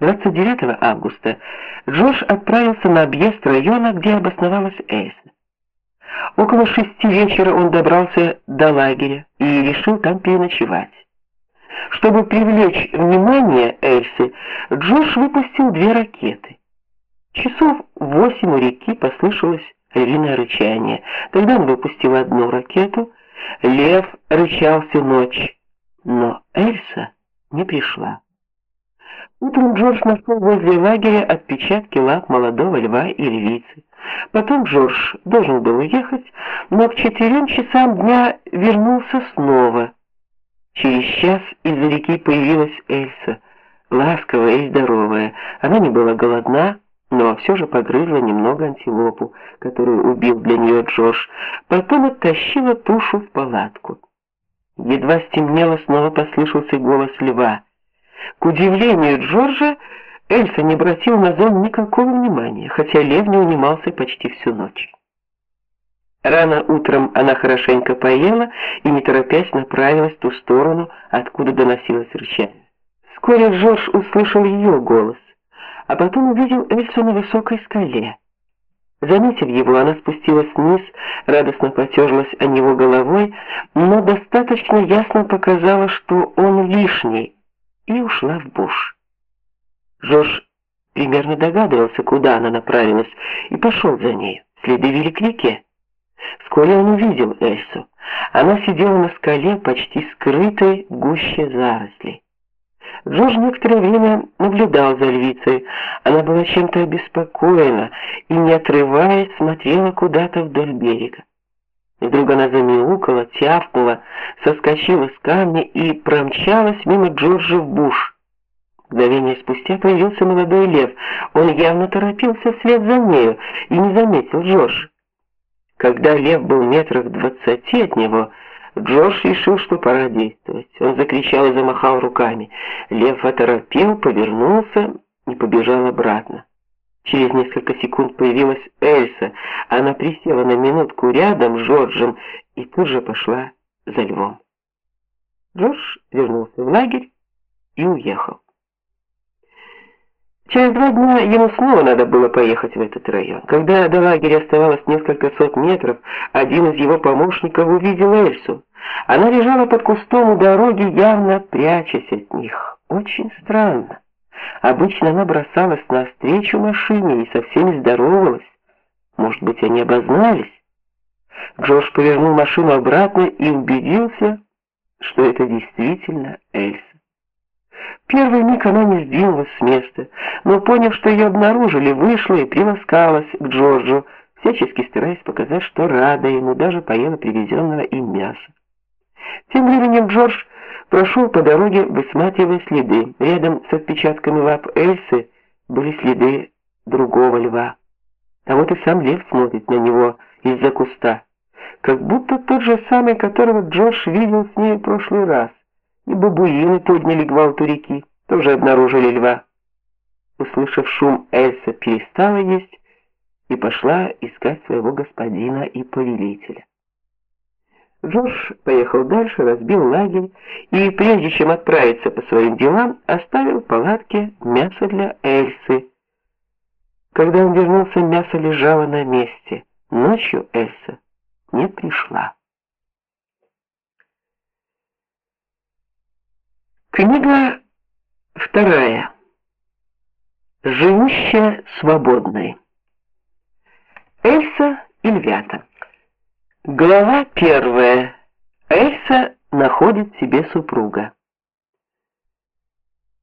29 августа Джош отправился на объезд района, где обосновалась Эльса. Около шести вечера он добрался до лагеря и решил там переночевать. Чтобы привлечь внимание Эльсы, Джош выпустил две ракеты. Часов восемь у реки послышалось львиное рычание. Тогда он выпустил одну ракету. Лев рычал всю ночь, но Эльса не пришла. Утром Джордж нашел возле лагеря отпечатки лап молодого льва и львицы. Потом Джордж должен был уехать, но к четырем часам дня вернулся снова. Через час из-за реки появилась Эльса, ласковая и здоровая. Она не была голодна, но все же погрызла немного антилопу, которую убил для нее Джордж. Потом оттащила тушу в палатку. Едва стемнело, снова послышался голос льва. К удивлению Джорджа, Эльса не обратил на зов никакого внимания, хотя лев не унимался почти всю ночь. Рано утром она хорошенько поела и не торопясь направилась в ту сторону, откуда доносилось рычание. Вскоре Джордж услышал ее голос, а потом увидел Эльсу на высокой скале. Заметив его, она спустилась вниз, радостно потерлась о него головой, но достаточно ясно показала, что он лишний, и ушла в буш. Жорж примерно догадывался, куда она направилась, и пошел за ней. Следы вели к реке. Вскоре он увидел Эльсу. Она сидела на скале, почти скрытой гуще зарослей. Джордж некоторое время наблюдал за львицей. Она была чем-то обеспокоена и, не отрываясь, смотрела куда-то вдоль берега. Вдруг она замяукала, тявкнула, соскочила с камня и промчалась мимо Джорджа в буш. Мгновение спустя появился молодой лев. Он явно торопился вслед за нею и не заметил Джорджа. Когда лев был метрах двадцати от него, Джордж решил, что пора действовать. Он закричал и замахал руками. Лев оторопел, повернулся и побежал обратно. Через несколько секунд появилась Эльса. Она присела на минутку рядом с Джорджем и тут же пошла за львом. Джордж вернулся в лагерь и уехал. Через два дня ему снова надо было поехать в этот район. Когда до лагеря оставалось несколько сот метров, один из его помощников увидел Эльсу. Она лежала под кустом у дороги, явно прячась от них. Очень странно. Обычно она бросалась навстречу машине и со всеми здоровалась. Может быть, они обознались? Джош повернул машину обратно и убедился, что это действительно Эльса. Первый миг она не сдвинулась с места, но поняв, что ее обнаружили, вышла и приласкалась к Джорджу, всячески стараясь показать, что рада ему, даже поела привезенного им мяса. Тем временем Джордж прошел по дороге, высматривая следы. Рядом с отпечатками лап Эльсы были следы другого льва. А вот и сам лев смотрит на него из-за куста, как будто тот же самый, которого Джордж видел с ней в прошлый раз. И бабуины подняли гвалт у реки, тоже обнаружили льва. Услышав шум, Эльса перестала есть и пошла искать своего господина и повелителя. Джош поехал дальше, разбил лагерь и, прежде чем отправиться по своим делам, оставил в палатке мясо для Эльсы. Когда он вернулся, мясо лежало на месте. Ночью Эльса не пришла. Книга вторая. Живущая свободной. Эльса и львята. Глава первая. Эльса находит себе супруга.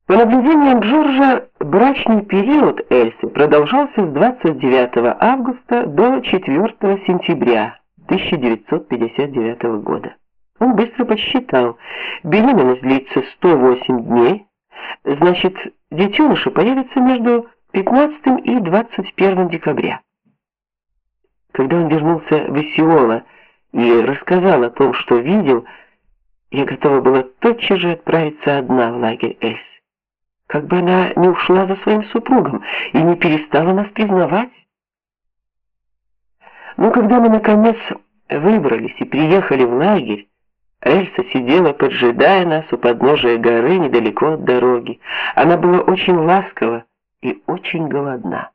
По наблюдениям Джорджа, брачный период Эльсы продолжался с 29 августа до 4 сентября 1959 года. Он быстро подсчитал, беременность длится 108 дней, значит, детеныши появятся между 15 и 21 декабря. Когда он вернулся в Исиола и рассказал о том, что видел, я готова была тотчас же отправиться одна в лагерь Эльс. Как бы она не ушла за своим супругом и не перестала нас признавать. Но когда мы наконец выбрались и приехали в лагерь, Эльса сидела, поджидая нас у подножия горы недалеко от дороги. Она была очень ласкова и очень голодна.